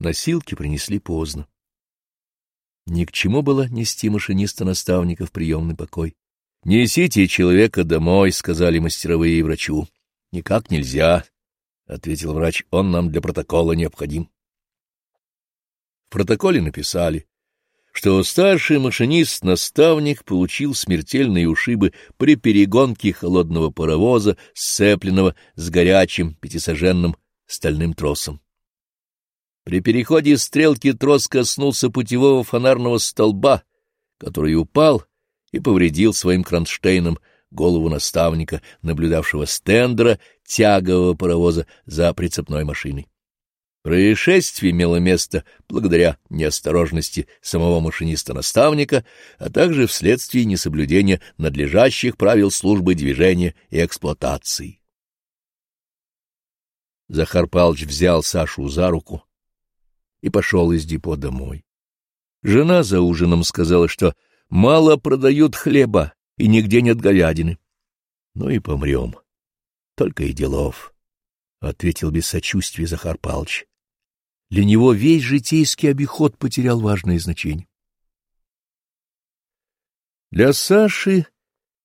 Носилки принесли поздно. Ни к чему было нести машиниста-наставника в приемный покой. — Несите человека домой, — сказали мастеровые врачу. — Никак нельзя, — ответил врач, — он нам для протокола необходим. В протоколе написали, что старший машинист-наставник получил смертельные ушибы при перегонке холодного паровоза, сцепленного с горячим пятисоженным стальным тросом. При переходе стрелки трос коснулся путевого фонарного столба, который упал и повредил своим кронштейном голову наставника, наблюдавшего стендера тягового паровоза за прицепной машиной. Происшествие имело место благодаря неосторожности самого машиниста-наставника, а также вследствие несоблюдения надлежащих правил службы движения и эксплуатации. Захар Павлович взял Сашу за руку и пошел из депо домой. Жена за ужином сказала, что мало продают хлеба и нигде нет говядины. Ну и помрем. Только и делов, — ответил без сочувствия Захар Павлович. Для него весь житейский обиход потерял важное значение. Для Саши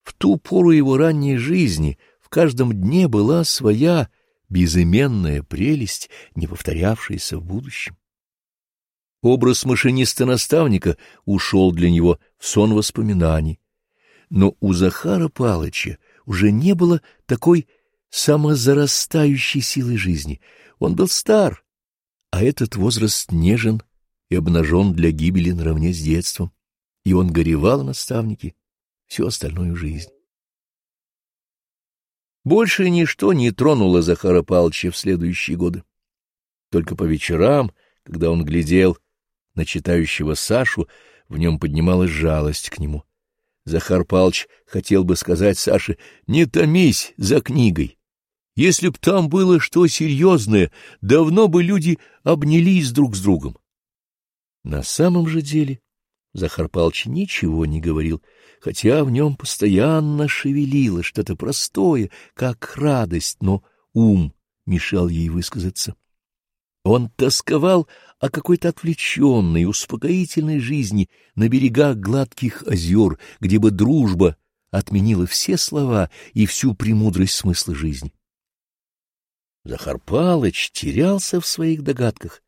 в ту пору его ранней жизни в каждом дне была своя безыменная прелесть, не повторявшаяся в будущем. Образ машиниста-наставника ушел для него в сон воспоминаний. Но у Захара Палыча уже не было такой самозарастающей силы жизни. Он был стар, а этот возраст нежен и обнажен для гибели наравне с детством, и он горевал наставнике всю остальную жизнь. Больше ничто не тронуло Захара Палыча в следующие годы. Только по вечерам, когда он глядел на читающего Сашу, в нем поднималась жалость к нему. Захар Палыч хотел бы сказать Саше, не томись за книгой. Если б там было что серьезное, давно бы люди обнялись друг с другом. На самом же деле Захар Палыч ничего не говорил, хотя в нем постоянно шевелило что-то простое, как радость, но ум мешал ей высказаться. Он тосковал о какой-то отвлеченной, успокоительной жизни на берегах гладких озер, где бы дружба отменила все слова и всю премудрость смысла жизни. Захар Палыч терялся в своих догадках.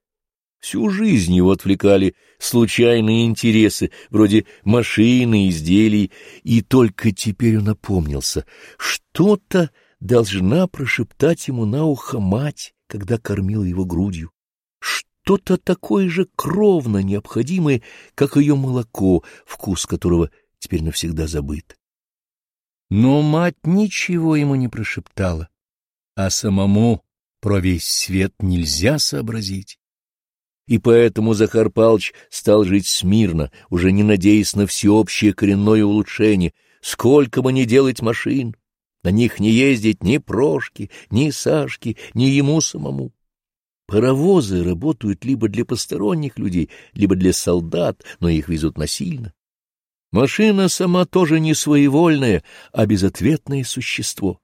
Всю жизнь его отвлекали случайные интересы, вроде машины, изделий, и только теперь он опомнился. Что-то должна прошептать ему на ухо мать, когда кормила его грудью. Что-то такое же кровно необходимое, как ее молоко, вкус которого теперь навсегда забыт. Но мать ничего ему не прошептала, а самому про весь свет нельзя сообразить. И поэтому Захар Палыч стал жить смирно, уже не надеясь на всеобщее коренное улучшение, сколько бы ни делать машин, на них не ездить ни Прошки, ни Сашки, ни ему самому. Паровозы работают либо для посторонних людей, либо для солдат, но их везут насильно. Машина сама тоже не своевольное, а безответное существо.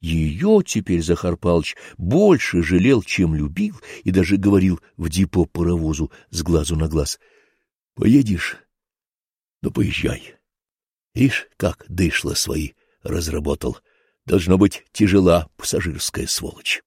Ее теперь Захар Палыч больше жалел, чем любил, и даже говорил в депо паровозу с глазу на глаз. — Поедешь? Ну, поезжай. Ишь, как дышло свои разработал. Должно быть тяжела пассажирская сволочь.